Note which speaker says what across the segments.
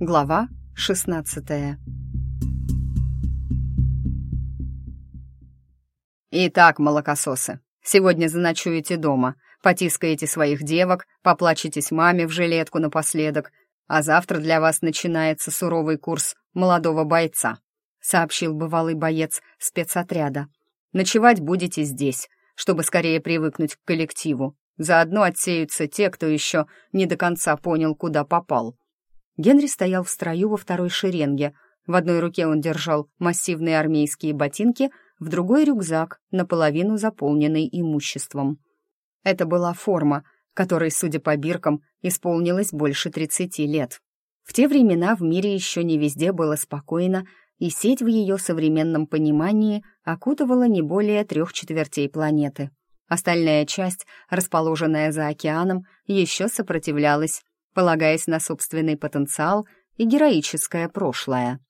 Speaker 1: Глава 16 «Итак, молокососы, сегодня заночуете дома, потискаете своих девок, поплачетесь маме в жилетку напоследок, а завтра для вас начинается суровый курс молодого бойца», сообщил бывалый боец спецотряда. «Ночевать будете здесь, чтобы скорее привыкнуть к коллективу. Заодно отсеются те, кто еще не до конца понял, куда попал». Генри стоял в строю во второй шеренге. В одной руке он держал массивные армейские ботинки, в другой — рюкзак, наполовину заполненный имуществом. Это была форма, которой, судя по биркам, исполнилось больше 30 лет. В те времена в мире еще не везде было спокойно, и сеть в ее современном понимании окутывала не более трех четвертей планеты. Остальная часть, расположенная за океаном, еще сопротивлялась, полагаясь на собственный потенциал и героическое прошлое.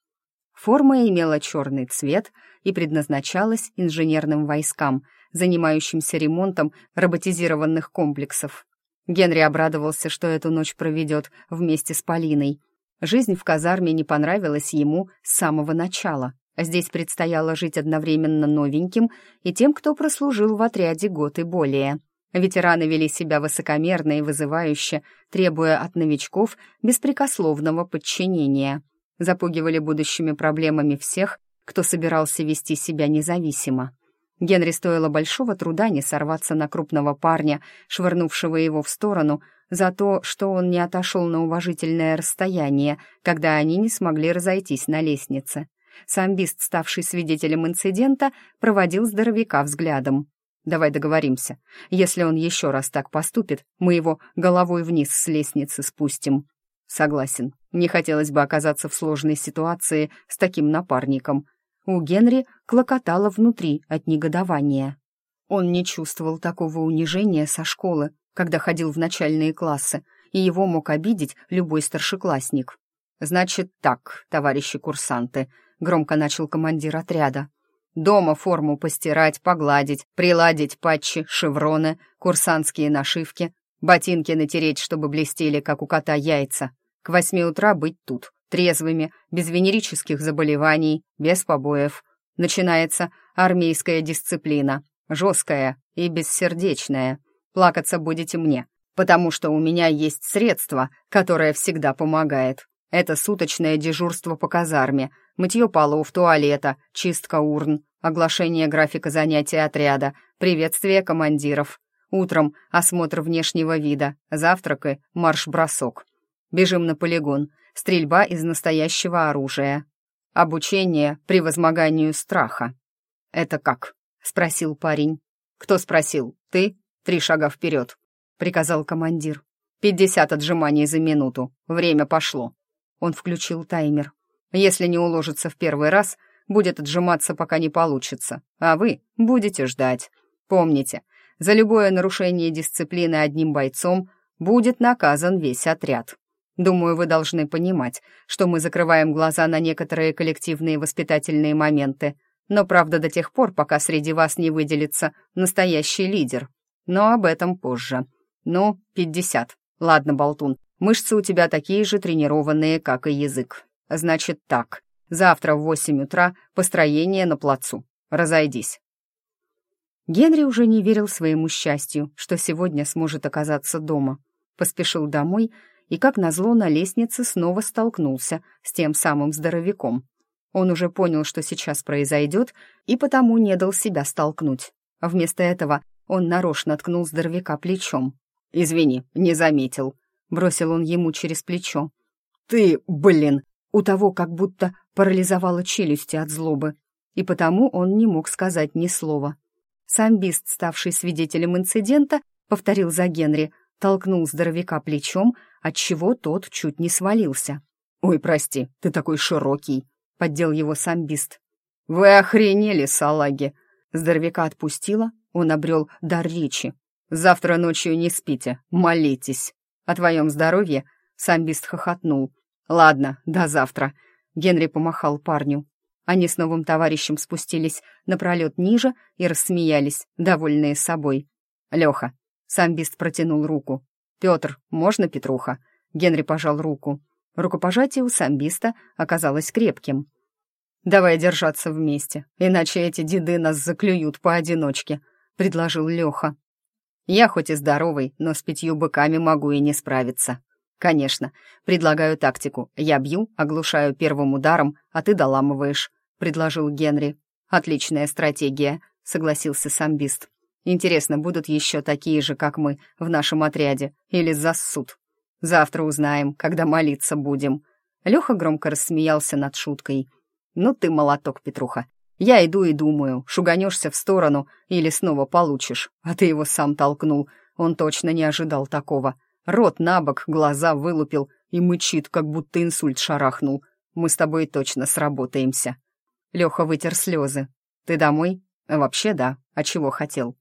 Speaker 1: Форма имела черный цвет и предназначалась инженерным войскам, занимающимся ремонтом роботизированных комплексов. Генри обрадовался, что эту ночь проведет вместе с Полиной. Жизнь в казарме не понравилась ему с самого начала. Здесь предстояло жить одновременно новеньким и тем, кто прослужил в отряде год и более. Ветераны вели себя высокомерно и вызывающе, требуя от новичков беспрекословного подчинения. Запугивали будущими проблемами всех, кто собирался вести себя независимо. Генри стоило большого труда не сорваться на крупного парня, швырнувшего его в сторону, за то, что он не отошел на уважительное расстояние, когда они не смогли разойтись на лестнице. Самбист, ставший свидетелем инцидента, проводил здоровяка взглядом. «Давай договоримся. Если он еще раз так поступит, мы его головой вниз с лестницы спустим». «Согласен. Не хотелось бы оказаться в сложной ситуации с таким напарником», у Генри клокотало внутри от негодования. Он не чувствовал такого унижения со школы, когда ходил в начальные классы, и его мог обидеть любой старшеклассник. «Значит так, товарищи курсанты», — громко начал командир отряда. «Дома форму постирать, погладить, приладить патчи, шевроны, курсантские нашивки, ботинки натереть, чтобы блестели, как у кота яйца. К восьми утра быть тут, трезвыми, без венерических заболеваний, без побоев. Начинается армейская дисциплина, жесткая и бессердечная. Плакаться будете мне, потому что у меня есть средство, которое всегда помогает. Это суточное дежурство по казарме, мытье полов, туалета, чистка урн, оглашение графика занятий отряда, приветствие командиров. Утром осмотр внешнего вида, завтрак и марш-бросок. Бежим на полигон, стрельба из настоящего оружия, обучение превозмоганию страха. «Это как?» — спросил парень. «Кто спросил? Ты? Три шага вперед», — приказал командир. «Пятьдесят отжиманий за минуту. Время пошло». Он включил таймер. «Если не уложится в первый раз, будет отжиматься, пока не получится, а вы будете ждать. Помните, за любое нарушение дисциплины одним бойцом будет наказан весь отряд. Думаю, вы должны понимать, что мы закрываем глаза на некоторые коллективные воспитательные моменты, но правда до тех пор, пока среди вас не выделится настоящий лидер. Но об этом позже. Ну, пятьдесят. Ладно, болтун, мышцы у тебя такие же тренированные, как и язык. Значит так, завтра в восемь утра построение на плацу. Разойдись. Генри уже не верил своему счастью, что сегодня сможет оказаться дома. Поспешил домой и, как назло, на лестнице снова столкнулся с тем самым здоровяком. Он уже понял, что сейчас произойдет, и потому не дал себя столкнуть. Вместо этого он нарочно ткнул здоровяка плечом. «Извини, не заметил», — бросил он ему через плечо. «Ты, блин!» У того как будто парализовало челюсти от злобы, и потому он не мог сказать ни слова. Самбист, ставший свидетелем инцидента, повторил за Генри, толкнул здоровяка плечом, отчего тот чуть не свалился. «Ой, прости, ты такой широкий», — поддел его самбист. «Вы охренели, салаги!» Здоровяка отпустила, он обрел дар речи. «Завтра ночью не спите, молитесь. О твоем здоровье?» Самбист хохотнул. «Ладно, до завтра», — Генри помахал парню. Они с новым товарищем спустились напролет ниже и рассмеялись, довольные собой. «Леха, Самбист протянул руку. «Петр, можно Петруха?» Генри пожал руку. Рукопожатие у самбиста оказалось крепким. «Давай держаться вместе, иначе эти деды нас заклюют поодиночке», — предложил Леха. «Я хоть и здоровый, но с пятью быками могу и не справиться». «Конечно. Предлагаю тактику. Я бью, оглушаю первым ударом, а ты доламываешь», — предложил Генри. «Отличная стратегия», — согласился самбист. «Интересно, будут еще такие же, как мы, в нашем отряде, или зассут? Завтра узнаем, когда молиться будем». Леха громко рассмеялся над шуткой. «Ну ты молоток, Петруха. Я иду и думаю, шуганешься в сторону или снова получишь, а ты его сам толкнул. Он точно не ожидал такого. Рот на бок, глаза вылупил и мычит, как будто инсульт шарахнул. Мы с тобой точно сработаемся». Леха вытер слезы. «Ты домой?» «Вообще да. А чего хотел?»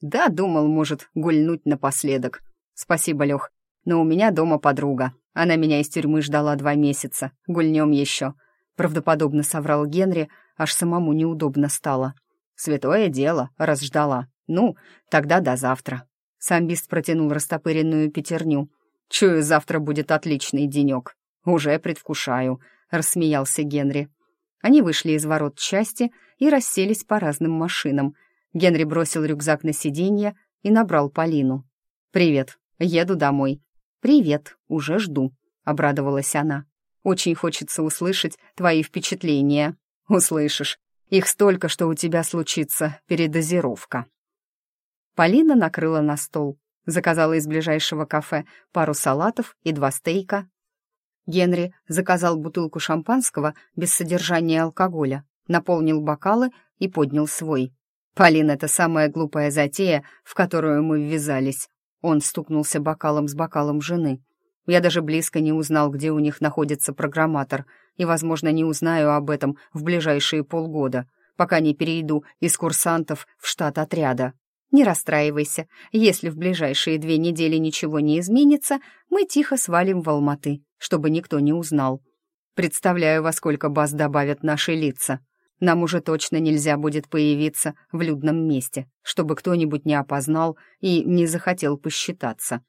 Speaker 1: «Да, думал, может, гульнуть напоследок. Спасибо, Лех. Но у меня дома подруга. Она меня из тюрьмы ждала два месяца. Гульнем еще». Правдоподобно соврал Генри, аж самому неудобно стало. «Святое дело, раз ждала. Ну, тогда до завтра». Самбист протянул растопыренную пятерню. «Чую, завтра будет отличный денек. Уже предвкушаю», — рассмеялся Генри. Они вышли из ворот части и расселись по разным машинам. Генри бросил рюкзак на сиденье и набрал Полину. «Привет, еду домой». «Привет, уже жду», — обрадовалась она. «Очень хочется услышать твои впечатления». «Услышишь. Их столько, что у тебя случится передозировка». Полина накрыла на стол, заказала из ближайшего кафе пару салатов и два стейка. Генри заказал бутылку шампанского без содержания алкоголя, наполнил бокалы и поднял свой. «Полин, это самая глупая затея, в которую мы ввязались». Он стукнулся бокалом с бокалом жены. Я даже близко не узнал, где у них находится программатор, и, возможно, не узнаю об этом в ближайшие полгода, пока не перейду из курсантов в штат отряда. Не расстраивайся, если в ближайшие две недели ничего не изменится, мы тихо свалим в Алматы, чтобы никто не узнал. Представляю, во сколько баз добавят наши лица. Нам уже точно нельзя будет появиться в людном месте, чтобы кто-нибудь не опознал и не захотел посчитаться.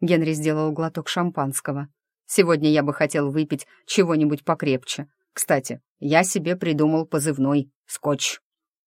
Speaker 1: Генри сделал глоток шампанского. Сегодня я бы хотел выпить чего-нибудь покрепче. Кстати, я себе придумал позывной «Скотч».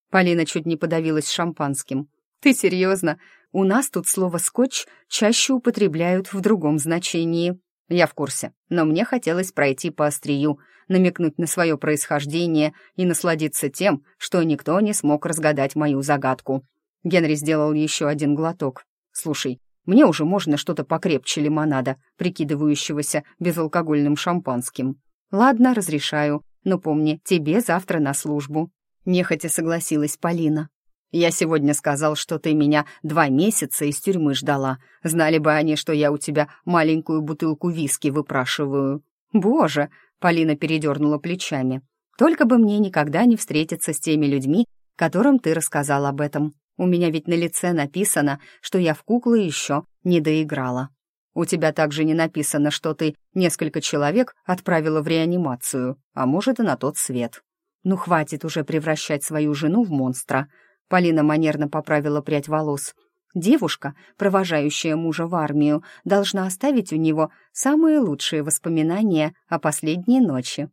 Speaker 1: Полина чуть не подавилась шампанским. «Ты серьезно? У нас тут слово «скотч» чаще употребляют в другом значении». Я в курсе, но мне хотелось пройти по острию, намекнуть на свое происхождение и насладиться тем, что никто не смог разгадать мою загадку. Генри сделал еще один глоток. «Слушай, мне уже можно что-то покрепче лимонада, прикидывающегося безалкогольным шампанским. Ладно, разрешаю, но помни, тебе завтра на службу». Нехотя согласилась Полина. Я сегодня сказал, что ты меня два месяца из тюрьмы ждала. Знали бы они, что я у тебя маленькую бутылку виски выпрашиваю. Боже, Полина передернула плечами. Только бы мне никогда не встретиться с теми людьми, которым ты рассказал об этом. У меня ведь на лице написано, что я в куклы еще не доиграла. У тебя также не написано, что ты несколько человек отправила в реанимацию, а может и на тот свет. Ну хватит уже превращать свою жену в монстра. Полина манерно поправила прядь волос. Девушка, провожающая мужа в армию, должна оставить у него самые лучшие воспоминания о последней ночи.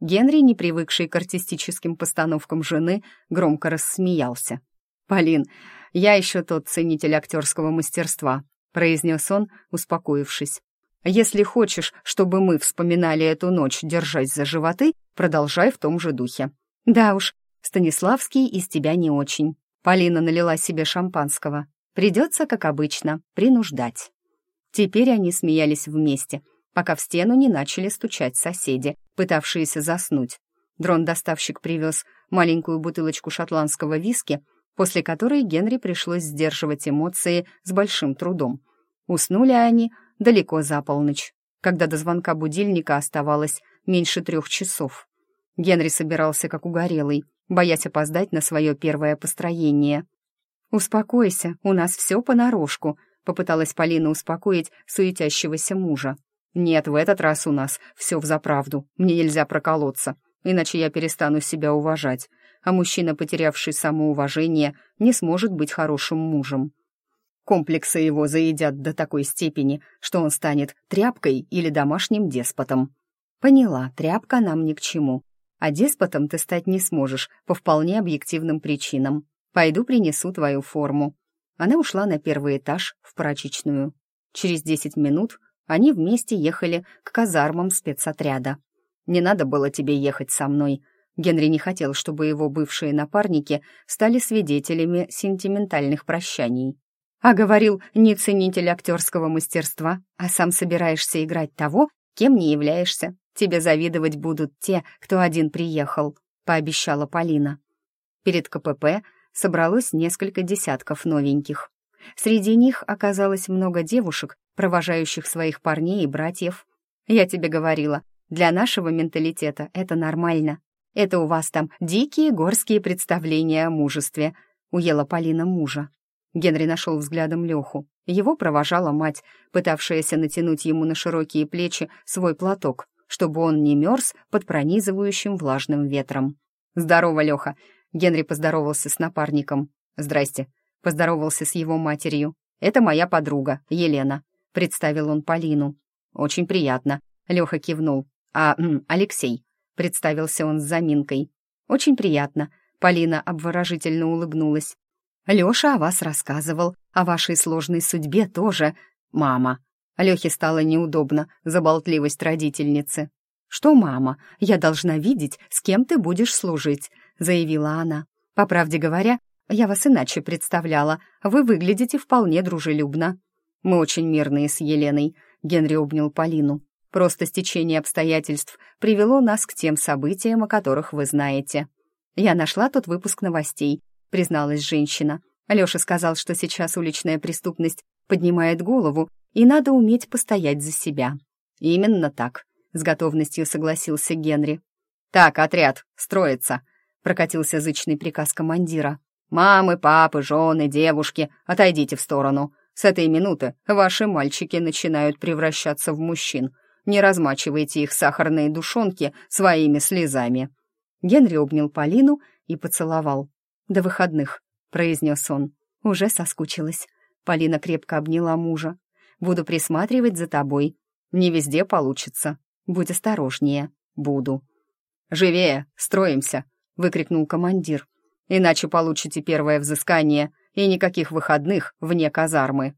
Speaker 1: Генри, не привыкший к артистическим постановкам жены, громко рассмеялся. «Полин, я еще тот ценитель актерского мастерства», произнес он, успокоившись. «Если хочешь, чтобы мы вспоминали эту ночь, держась за животы, продолжай в том же духе. Да уж, Станиславский из тебя не очень. Полина налила себе шампанского. Придется, как обычно, принуждать. Теперь они смеялись вместе, пока в стену не начали стучать соседи, пытавшиеся заснуть. Дрон-доставщик привез маленькую бутылочку шотландского виски, после которой Генри пришлось сдерживать эмоции с большим трудом. Уснули они далеко за полночь, когда до звонка будильника оставалось меньше трех часов. Генри собирался как угорелый, боясь опоздать на свое первое построение. «Успокойся, у нас все понарошку», — попыталась Полина успокоить суетящегося мужа. «Нет, в этот раз у нас все взаправду, мне нельзя проколоться, иначе я перестану себя уважать, а мужчина, потерявший самоуважение, не сможет быть хорошим мужем. Комплексы его заедят до такой степени, что он станет тряпкой или домашним деспотом. Поняла, тряпка нам ни к чему. А деспотом ты стать не сможешь по вполне объективным причинам. Пойду принесу твою форму». Она ушла на первый этаж в прачечную. Через десять минут они вместе ехали к казармам спецотряда. «Не надо было тебе ехать со мной», Генри не хотел, чтобы его бывшие напарники стали свидетелями сентиментальных прощаний. А говорил, не ценитель актерского мастерства, а сам собираешься играть того, кем не являешься. Тебе завидовать будут те, кто один приехал», — пообещала Полина. Перед КПП собралось несколько десятков новеньких. Среди них оказалось много девушек, провожающих своих парней и братьев. «Я тебе говорила, для нашего менталитета это нормально. Это у вас там дикие горские представления о мужестве», — уела Полина мужа. Генри нашел взглядом Леху. Его провожала мать, пытавшаяся натянуть ему на широкие плечи свой платок, чтобы он не мерз под пронизывающим влажным ветром. «Здорово, Леха!» Генри поздоровался с напарником. «Здрасте!» Поздоровался с его матерью. «Это моя подруга, Елена», — представил он Полину. «Очень приятно», — Леха кивнул. «А, Алексей», — представился он с заминкой. «Очень приятно», — Полина обворожительно улыбнулась. «Леша о вас рассказывал, о вашей сложной судьбе тоже. Мама, Лехе стало неудобно за болтливость родительницы. «Что, мама, я должна видеть, с кем ты будешь служить», — заявила она. «По правде говоря, я вас иначе представляла. Вы выглядите вполне дружелюбно». «Мы очень мирные с Еленой», — Генри обнял Полину. «Просто стечение обстоятельств привело нас к тем событиям, о которых вы знаете». «Я нашла тот выпуск новостей», — призналась женщина. Лёша сказал, что сейчас уличная преступность поднимает голову, и надо уметь постоять за себя. Именно так, с готовностью согласился Генри. Так, отряд, строится, прокатился зычный приказ командира. Мамы, папы, жены, девушки, отойдите в сторону. С этой минуты ваши мальчики начинают превращаться в мужчин. Не размачивайте их сахарные душонки своими слезами. Генри обнял Полину и поцеловал. «До выходных», — произнес он. Уже соскучилась. Полина крепко обняла мужа. Буду присматривать за тобой. Не везде получится. Будь осторожнее. Буду». «Живее! Строимся!» — выкрикнул командир. «Иначе получите первое взыскание и никаких выходных вне казармы».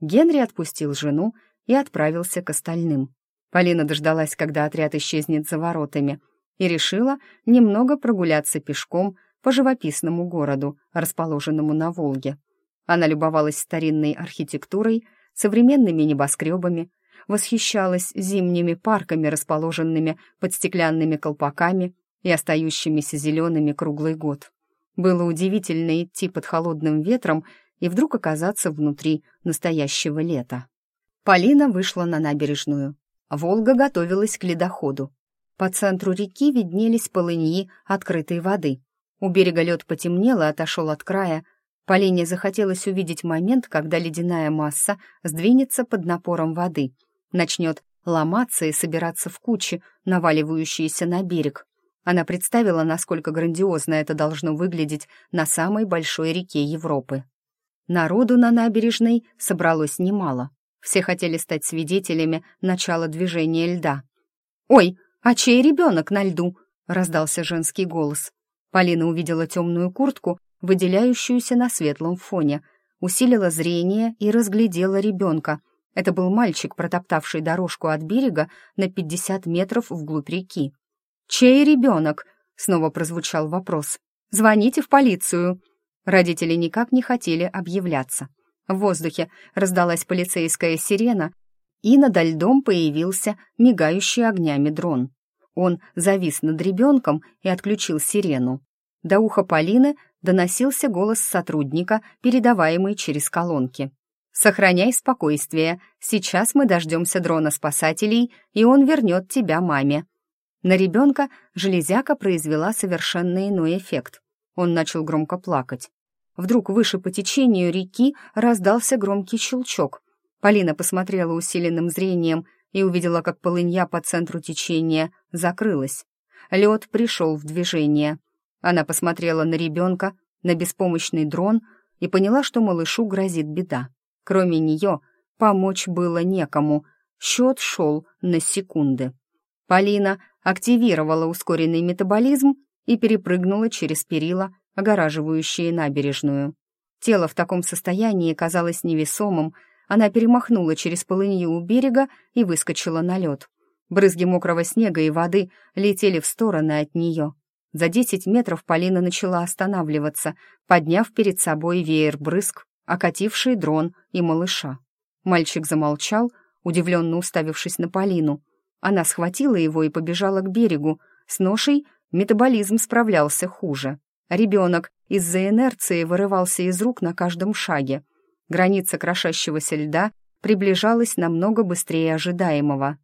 Speaker 1: Генри отпустил жену и отправился к остальным. Полина дождалась, когда отряд исчезнет за воротами, и решила немного прогуляться пешком по живописному городу, расположенному на Волге. Она любовалась старинной архитектурой современными небоскребами, восхищалась зимними парками, расположенными под стеклянными колпаками и остающимися зелеными круглый год. Было удивительно идти под холодным ветром и вдруг оказаться внутри настоящего лета. Полина вышла на набережную. Волга готовилась к ледоходу. По центру реки виднелись полыньи открытой воды. У берега лед потемнел и отошел от края, Полине захотелось увидеть момент, когда ледяная масса сдвинется под напором воды, начнет ломаться и собираться в кучи, наваливающиеся на берег. Она представила, насколько грандиозно это должно выглядеть на самой большой реке Европы. Народу на набережной собралось немало. Все хотели стать свидетелями начала движения льда. «Ой, а чей ребенок на льду?» — раздался женский голос. Полина увидела темную куртку выделяющуюся на светлом фоне, усилила зрение и разглядела ребенка. Это был мальчик, протоптавший дорожку от берега на 50 метров вглубь реки. «Чей ребенок?» — снова прозвучал вопрос. «Звоните в полицию». Родители никак не хотели объявляться. В воздухе раздалась полицейская сирена, и над льдом появился мигающий огнями дрон. Он завис над ребенком и отключил сирену. До уха Полины доносился голос сотрудника, передаваемый через колонки. «Сохраняй спокойствие. Сейчас мы дождемся дрона спасателей, и он вернет тебя маме». На ребенка железяка произвела совершенно иной эффект. Он начал громко плакать. Вдруг выше по течению реки раздался громкий щелчок. Полина посмотрела усиленным зрением и увидела, как полынья по центру течения закрылась. Лед пришел в движение. Она посмотрела на ребенка, на беспомощный дрон и поняла, что малышу грозит беда. Кроме нее помочь было некому. Счет шел на секунды. Полина активировала ускоренный метаболизм и перепрыгнула через перила, огораживающие набережную. Тело в таком состоянии казалось невесомым, она перемахнула через полынью у берега и выскочила на лед. Брызги мокрого снега и воды летели в стороны от нее. За десять метров Полина начала останавливаться, подняв перед собой веер брызг, окативший дрон и малыша. Мальчик замолчал, удивленно уставившись на Полину. Она схватила его и побежала к берегу. С ношей метаболизм справлялся хуже. Ребенок из-за инерции вырывался из рук на каждом шаге. Граница крошащегося льда приближалась намного быстрее ожидаемого.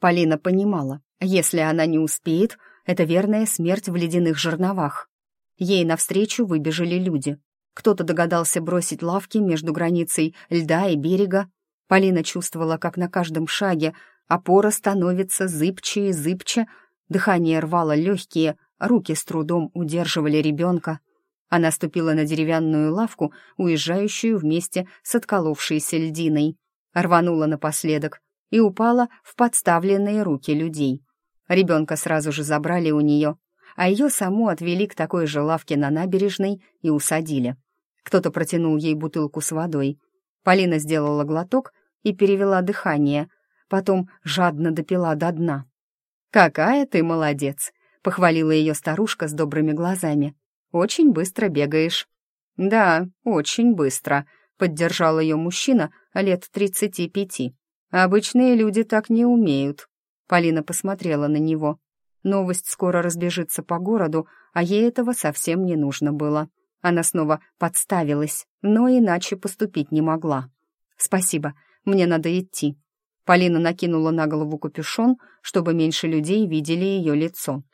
Speaker 1: Полина понимала, если она не успеет, это верная смерть в ледяных жерновах. Ей навстречу выбежали люди. Кто-то догадался бросить лавки между границей льда и берега. Полина чувствовала, как на каждом шаге опора становится зыбче и зыбче, дыхание рвало легкие, руки с трудом удерживали ребенка. Она ступила на деревянную лавку, уезжающую вместе с отколовшейся льдиной. Рванула напоследок и упала в подставленные руки людей. Ребенка сразу же забрали у нее, а ее саму отвели к такой же лавке на набережной и усадили. Кто-то протянул ей бутылку с водой. Полина сделала глоток и перевела дыхание, потом жадно допила до дна. «Какая ты молодец!» — похвалила ее старушка с добрыми глазами. «Очень быстро бегаешь». «Да, очень быстро», — поддержал ее мужчина лет тридцати пяти. «Обычные люди так не умеют». Полина посмотрела на него. Новость скоро разбежится по городу, а ей этого совсем не нужно было. Она снова подставилась, но иначе поступить не могла. «Спасибо, мне надо идти». Полина накинула на голову капюшон, чтобы меньше людей видели ее лицо.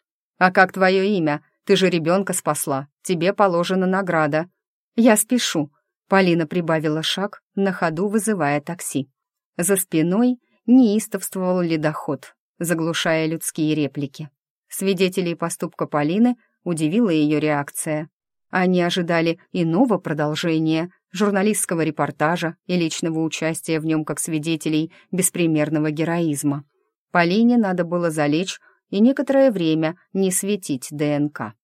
Speaker 1: «А как твое имя? Ты же ребенка спасла. Тебе положена награда». «Я спешу», — Полина прибавила шаг, на ходу вызывая такси. За спиной неистовствовал ледоход, заглушая людские реплики. Свидетелей поступка Полины удивила ее реакция. Они ожидали иного продолжения, журналистского репортажа и личного участия в нем как свидетелей беспримерного героизма. Полине надо было залечь и некоторое время не светить ДНК.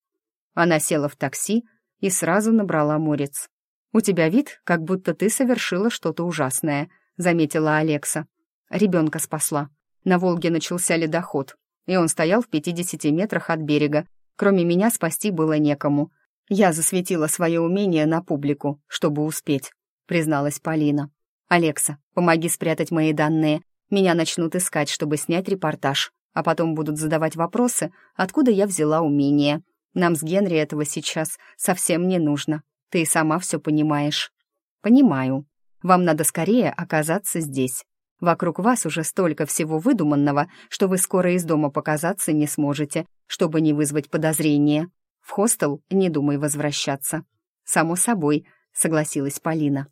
Speaker 1: Она села в такси и сразу набрала морец. «У тебя вид, как будто ты совершила что-то ужасное», — заметила Алекса. Ребенка спасла. На Волге начался ледоход, и он стоял в 50 метрах от берега. Кроме меня спасти было некому. Я засветила свое умение на публику, чтобы успеть, призналась Полина. «Алекса, помоги спрятать мои данные. Меня начнут искать, чтобы снять репортаж, а потом будут задавать вопросы, откуда я взяла умение. Нам с Генри этого сейчас совсем не нужно. Ты сама все понимаешь». «Понимаю. Вам надо скорее оказаться здесь. Вокруг вас уже столько всего выдуманного, что вы скоро из дома показаться не сможете, чтобы не вызвать подозрения. В хостел не думай возвращаться». «Само собой», — согласилась Полина.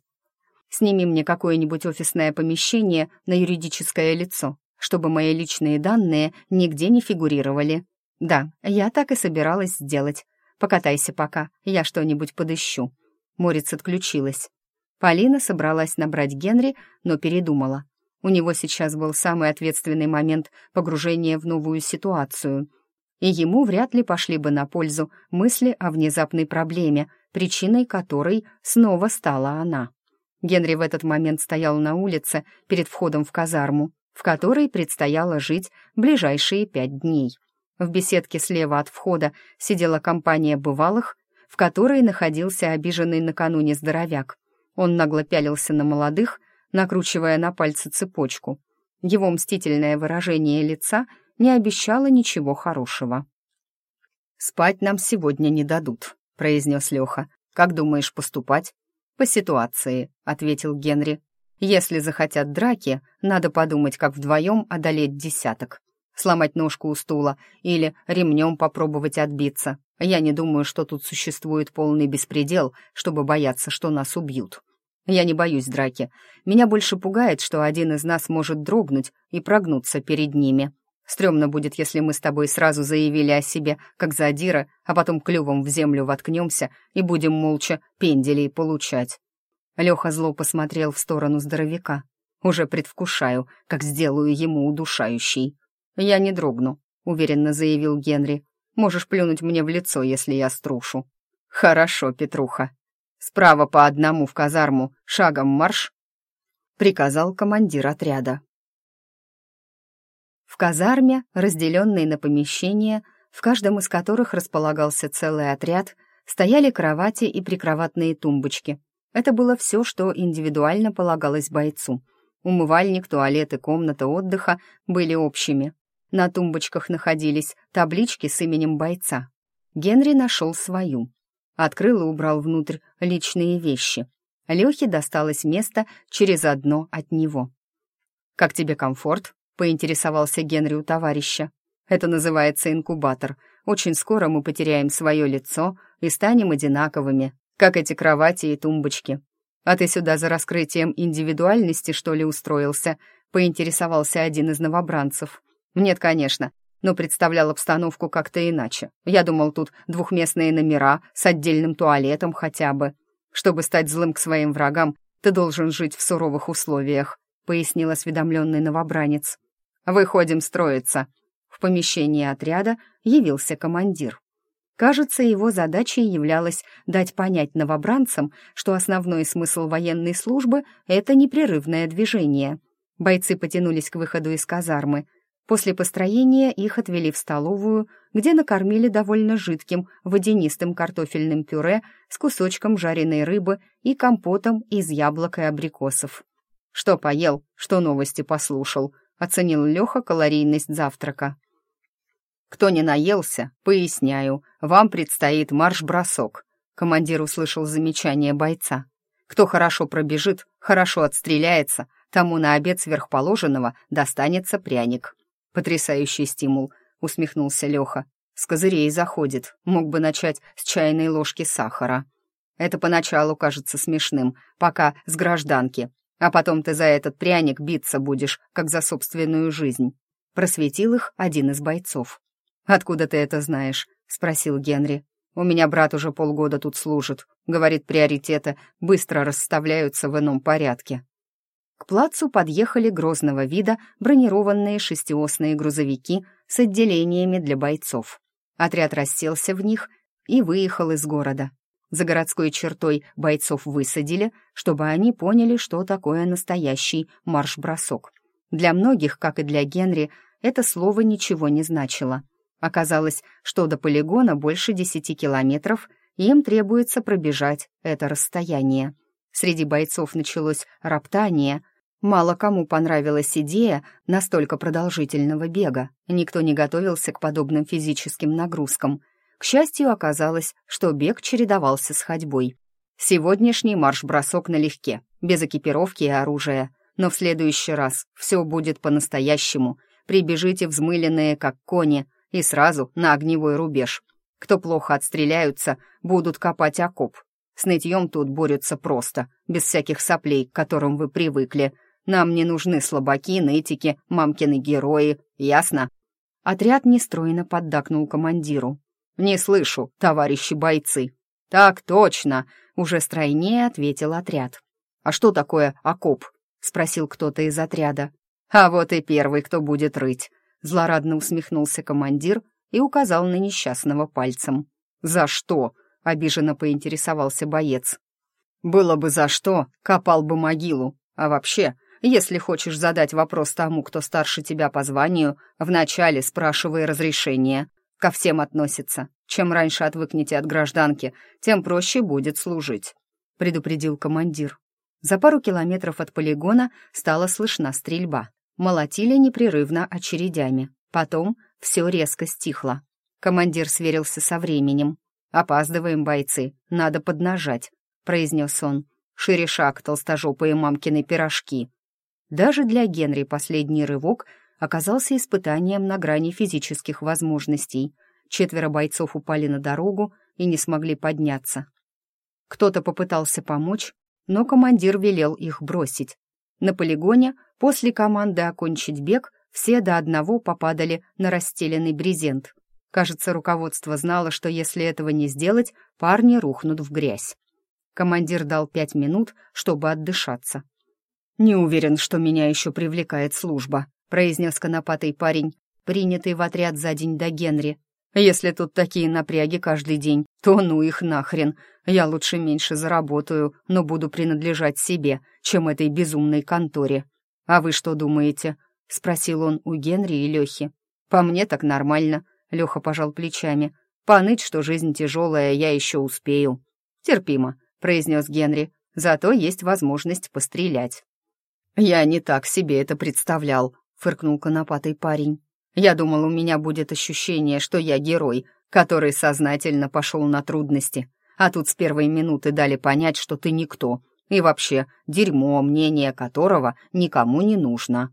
Speaker 1: «Сними мне какое-нибудь офисное помещение на юридическое лицо, чтобы мои личные данные нигде не фигурировали. Да, я так и собиралась сделать. Покатайся пока, я что-нибудь подыщу». Морец отключилась. Полина собралась набрать Генри, но передумала. У него сейчас был самый ответственный момент погружения в новую ситуацию, и ему вряд ли пошли бы на пользу мысли о внезапной проблеме, причиной которой снова стала она. Генри в этот момент стоял на улице перед входом в казарму, в которой предстояло жить ближайшие пять дней. В беседке слева от входа сидела компания бывалых, в которой находился обиженный накануне здоровяк. Он нагло пялился на молодых, накручивая на пальцы цепочку. Его мстительное выражение лица не обещало ничего хорошего. «Спать нам сегодня не дадут», — произнес Леха. «Как думаешь поступать?» «По ситуации», — ответил Генри. «Если захотят драки, надо подумать, как вдвоем одолеть десяток. Сломать ножку у стула или ремнем попробовать отбиться. Я не думаю, что тут существует полный беспредел, чтобы бояться, что нас убьют. Я не боюсь драки. Меня больше пугает, что один из нас может дрогнуть и прогнуться перед ними. Стремно будет, если мы с тобой сразу заявили о себе, как задира, а потом клювом в землю воткнемся и будем молча пенделей получать». Леха зло посмотрел в сторону здоровяка. «Уже предвкушаю, как сделаю ему удушающий». «Я не дрогну», — уверенно заявил Генри. «Можешь плюнуть мне в лицо, если я струшу». «Хорошо, Петруха. Справа по одному в казарму, шагом марш», — приказал командир отряда. В казарме, разделенной на помещения, в каждом из которых располагался целый отряд, стояли кровати и прикроватные тумбочки. Это было все, что индивидуально полагалось бойцу. Умывальник, туалет и комната отдыха были общими. На тумбочках находились таблички с именем бойца. Генри нашел свою. Открыл и убрал внутрь личные вещи. Лехе досталось место через одно от него. «Как тебе комфорт?» — поинтересовался Генри у товарища. «Это называется инкубатор. Очень скоро мы потеряем свое лицо и станем одинаковыми, как эти кровати и тумбочки. А ты сюда за раскрытием индивидуальности, что ли, устроился?» — поинтересовался один из новобранцев. «Нет, конечно, но представлял обстановку как-то иначе. Я думал, тут двухместные номера с отдельным туалетом хотя бы. Чтобы стать злым к своим врагам, ты должен жить в суровых условиях», — пояснил осведомленный новобранец. «Выходим строиться». В помещении отряда явился командир. Кажется, его задачей являлось дать понять новобранцам, что основной смысл военной службы — это непрерывное движение. Бойцы потянулись к выходу из казармы. После построения их отвели в столовую, где накормили довольно жидким водянистым картофельным пюре с кусочком жареной рыбы и компотом из яблок и абрикосов. «Что поел, что новости послушал», — оценил Леха калорийность завтрака. «Кто не наелся, поясняю, вам предстоит марш-бросок», командир услышал замечание бойца. «Кто хорошо пробежит, хорошо отстреляется, тому на обед сверхположенного достанется пряник». «Потрясающий стимул», — усмехнулся Леха. «С козырей заходит, мог бы начать с чайной ложки сахара». «Это поначалу кажется смешным, пока с гражданки, а потом ты за этот пряник биться будешь, как за собственную жизнь», — просветил их один из бойцов. «Откуда ты это знаешь?» — спросил Генри. «У меня брат уже полгода тут служит. Говорит, приоритеты быстро расставляются в ином порядке». К плацу подъехали грозного вида бронированные шестиосные грузовики с отделениями для бойцов. Отряд расселся в них и выехал из города. За городской чертой бойцов высадили, чтобы они поняли, что такое настоящий марш-бросок. Для многих, как и для Генри, это слово ничего не значило — Оказалось, что до полигона больше десяти километров, и им требуется пробежать это расстояние. Среди бойцов началось роптание. Мало кому понравилась идея настолько продолжительного бега. Никто не готовился к подобным физическим нагрузкам. К счастью, оказалось, что бег чередовался с ходьбой. Сегодняшний марш-бросок налегке, без экипировки и оружия. Но в следующий раз все будет по-настоящему. Прибежите взмыленные, как кони — и сразу на огневой рубеж. Кто плохо отстреляются, будут копать окоп. С нытьем тут борются просто, без всяких соплей, к которым вы привыкли. Нам не нужны слабаки, нытики, мамкины герои, ясно?» Отряд нестройно поддакнул командиру. «Не слышу, товарищи бойцы». «Так точно!» — уже стройнее ответил отряд. «А что такое окоп?» — спросил кто-то из отряда. «А вот и первый, кто будет рыть. Злорадно усмехнулся командир и указал на несчастного пальцем. «За что?» — обиженно поинтересовался боец. «Было бы за что, копал бы могилу. А вообще, если хочешь задать вопрос тому, кто старше тебя по званию, вначале спрашивай разрешение. Ко всем относится. Чем раньше отвыкнете от гражданки, тем проще будет служить», — предупредил командир. За пару километров от полигона стала слышна стрельба молотили непрерывно очередями. Потом все резко стихло. Командир сверился со временем. «Опаздываем, бойцы, надо поднажать», — произнес он. «Шире шаг, толстожопые мамкины пирожки». Даже для Генри последний рывок оказался испытанием на грани физических возможностей. Четверо бойцов упали на дорогу и не смогли подняться. Кто-то попытался помочь, но командир велел их бросить. На полигоне после команды окончить бег все до одного попадали на расстеленный брезент. Кажется, руководство знало, что если этого не сделать, парни рухнут в грязь. Командир дал пять минут, чтобы отдышаться. «Не уверен, что меня еще привлекает служба», — произнес конопатый парень. принятый в отряд за день до Генри. «Если тут такие напряги каждый день, то ну их нахрен. Я лучше меньше заработаю, но буду принадлежать себе, чем этой безумной конторе. А вы что думаете?» — спросил он у Генри и Лехи. «По мне так нормально», — Леха пожал плечами. «Поныть, что жизнь тяжелая, я еще успею». «Терпимо», — произнес Генри. «Зато есть возможность пострелять». «Я не так себе это представлял», — фыркнул конопатый парень. «Я думал, у меня будет ощущение, что я герой, который сознательно пошел на трудности, а тут с первой минуты дали понять, что ты никто, и вообще дерьмо, мнение которого никому не нужно.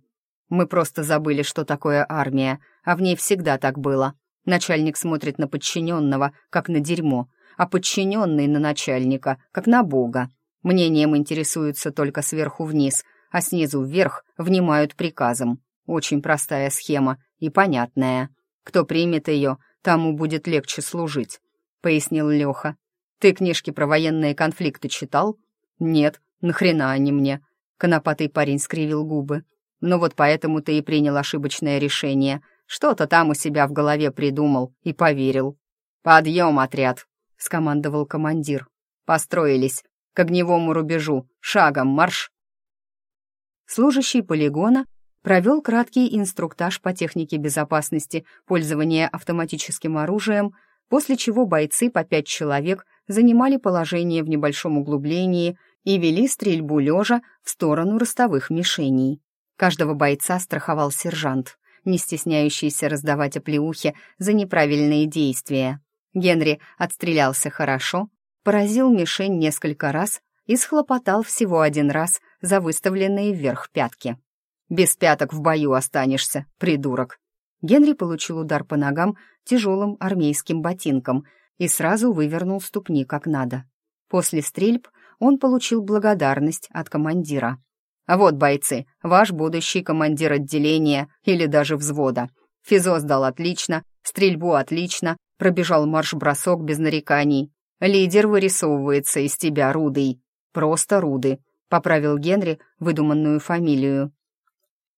Speaker 1: Мы просто забыли, что такое армия, а в ней всегда так было. Начальник смотрит на подчиненного, как на дерьмо, а подчиненный на начальника, как на бога. Мнением интересуются только сверху вниз, а снизу вверх внимают приказам. Очень простая схема и понятная. Кто примет ее, тому будет легче служить», — пояснил Леха. «Ты книжки про военные конфликты читал?» «Нет, нахрена они мне?» Конопатый парень скривил губы. «Ну вот поэтому ты и принял ошибочное решение. Что-то там у себя в голове придумал и поверил». «Подъем, отряд!» — скомандовал командир. «Построились. К огневому рубежу. Шагом марш!» Служащий полигона провел краткий инструктаж по технике безопасности пользования автоматическим оружием, после чего бойцы по пять человек занимали положение в небольшом углублении и вели стрельбу лежа в сторону ростовых мишеней. Каждого бойца страховал сержант, не стесняющийся раздавать оплеухи за неправильные действия. Генри отстрелялся хорошо, поразил мишень несколько раз и схлопотал всего один раз за выставленные вверх пятки. «Без пяток в бою останешься, придурок!» Генри получил удар по ногам тяжелым армейским ботинком и сразу вывернул ступни как надо. После стрельб он получил благодарность от командира. «Вот, бойцы, ваш будущий командир отделения или даже взвода. Физо сдал отлично, стрельбу отлично, пробежал марш-бросок без нареканий. Лидер вырисовывается из тебя, Рудый. Просто Руды», — поправил Генри выдуманную фамилию.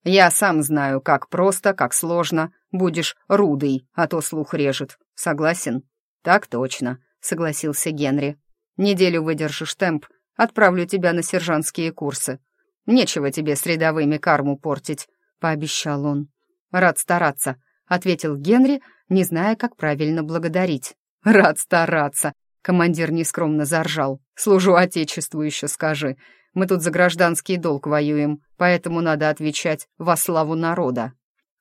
Speaker 1: «Я сам знаю, как просто, как сложно. Будешь Рудый, а то слух режет. Согласен?» «Так точно», — согласился Генри. «Неделю выдержишь темп, отправлю тебя на сержантские курсы. Нечего тебе с рядовыми карму портить», — пообещал он. «Рад стараться», — ответил Генри, не зная, как правильно благодарить. «Рад стараться», — командир нескромно заржал. «Служу Отечеству еще скажи. Мы тут за гражданский долг воюем, поэтому надо отвечать во славу народа».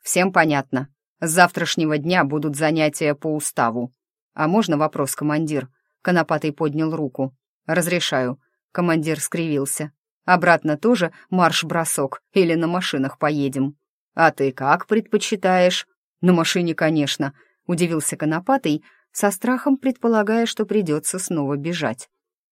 Speaker 1: «Всем понятно. С завтрашнего дня будут занятия по уставу». «А можно вопрос, командир?» Конопатый поднял руку. «Разрешаю». Командир скривился. «Обратно тоже марш-бросок или на машинах поедем?» «А ты как предпочитаешь?» «На машине, конечно», — удивился Конопатый, со страхом предполагая, что придется снова бежать.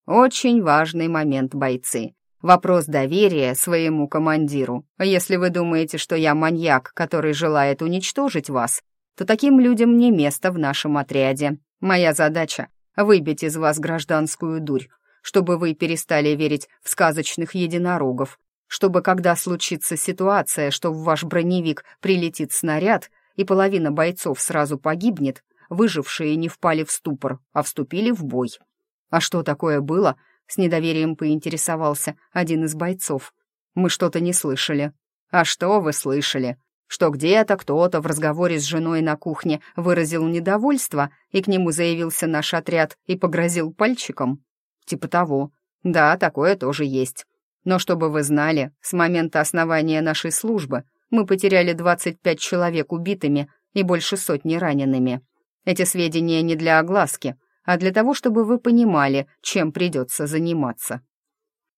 Speaker 1: «Очень важный момент, бойцы. Вопрос доверия своему командиру. Если вы думаете, что я маньяк, который желает уничтожить вас, то таким людям не место в нашем отряде. Моя задача — выбить из вас гражданскую дурь, чтобы вы перестали верить в сказочных единорогов, чтобы, когда случится ситуация, что в ваш броневик прилетит снаряд, и половина бойцов сразу погибнет, выжившие не впали в ступор, а вступили в бой. А что такое было? С недоверием поинтересовался один из бойцов. Мы что-то не слышали. А что вы слышали? что где-то кто-то в разговоре с женой на кухне выразил недовольство, и к нему заявился наш отряд и погрозил пальчиком? Типа того. Да, такое тоже есть. Но чтобы вы знали, с момента основания нашей службы мы потеряли 25 человек убитыми и больше сотни ранеными. Эти сведения не для огласки, а для того, чтобы вы понимали, чем придется заниматься.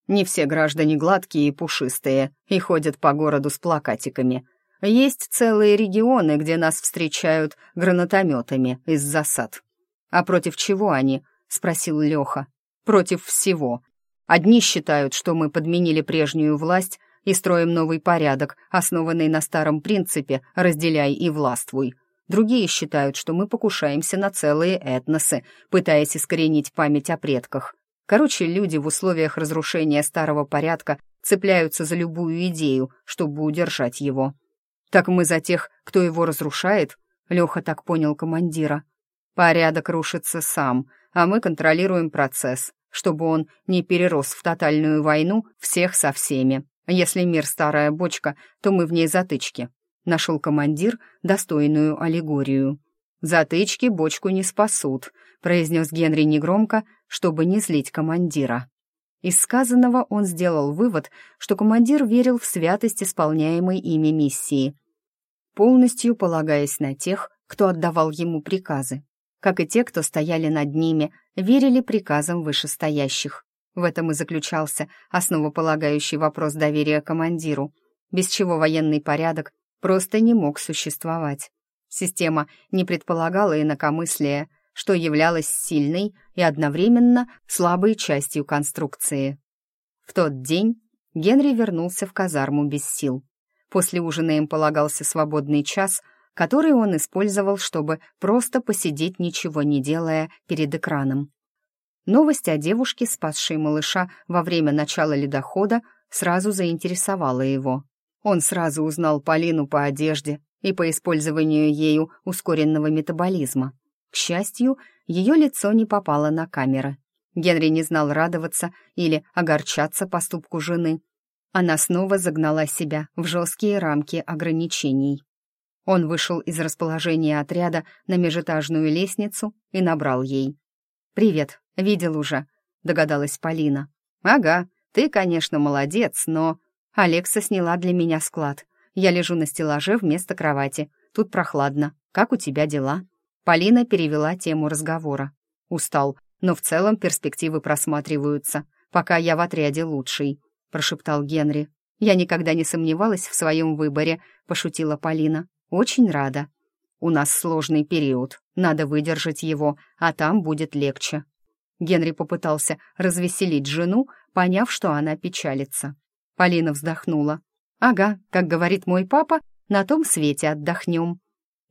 Speaker 1: Не все граждане гладкие и пушистые и ходят по городу с плакатиками — есть целые регионы, где нас встречают гранатометами из засад. А против чего они? спросил Леха. Против всего. Одни считают, что мы подменили прежнюю власть и строим новый порядок, основанный на старом принципе «разделяй и властвуй». Другие считают, что мы покушаемся на целые этносы, пытаясь искоренить память о предках. Короче, люди в условиях разрушения старого порядка цепляются за любую идею, чтобы удержать его. Так мы за тех, кто его разрушает? Леха так понял командира. Порядок рушится сам, а мы контролируем процесс, чтобы он не перерос в тотальную войну всех со всеми. Если мир старая бочка, то мы в ней затычки. Нашел командир достойную аллегорию. «Затычки бочку не спасут», — произнес Генри негромко, чтобы не злить командира. Из сказанного он сделал вывод, что командир верил в святость исполняемой ими миссии, полностью полагаясь на тех, кто отдавал ему приказы. Как и те, кто стояли над ними, верили приказам вышестоящих. В этом и заключался основополагающий вопрос доверия командиру, без чего военный порядок просто не мог существовать. Система не предполагала инакомыслия, что являлось сильной и одновременно слабой частью конструкции. В тот день Генри вернулся в казарму без сил. После ужина им полагался свободный час, который он использовал, чтобы просто посидеть, ничего не делая, перед экраном. Новость о девушке, спасшей малыша во время начала ледохода, сразу заинтересовала его. Он сразу узнал Полину по одежде и по использованию ею ускоренного метаболизма. К счастью, ее лицо не попало на камеры. Генри не знал радоваться или огорчаться поступку жены. Она снова загнала себя в жесткие рамки ограничений. Он вышел из расположения отряда на межэтажную лестницу и набрал ей. «Привет, видел уже», — догадалась Полина. «Ага, ты, конечно, молодец, но...» Алекса сняла для меня склад. Я лежу на стеллаже вместо кровати. Тут прохладно. Как у тебя дела?» Полина перевела тему разговора. «Устал, но в целом перспективы просматриваются. Пока я в отряде лучший», — прошептал Генри. «Я никогда не сомневалась в своем выборе», — пошутила Полина. «Очень рада. У нас сложный период, надо выдержать его, а там будет легче». Генри попытался развеселить жену, поняв, что она печалится. Полина вздохнула. «Ага, как говорит мой папа, на том свете отдохнем».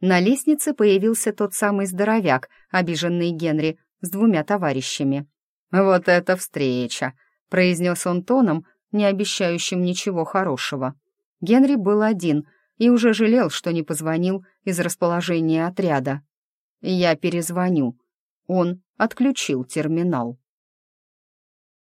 Speaker 1: На лестнице появился тот самый здоровяк, обиженный Генри, с двумя товарищами. «Вот это встреча!» — произнес он тоном, не обещающим ничего хорошего. Генри был один и уже жалел, что не позвонил из расположения отряда. «Я перезвоню». Он отключил терминал.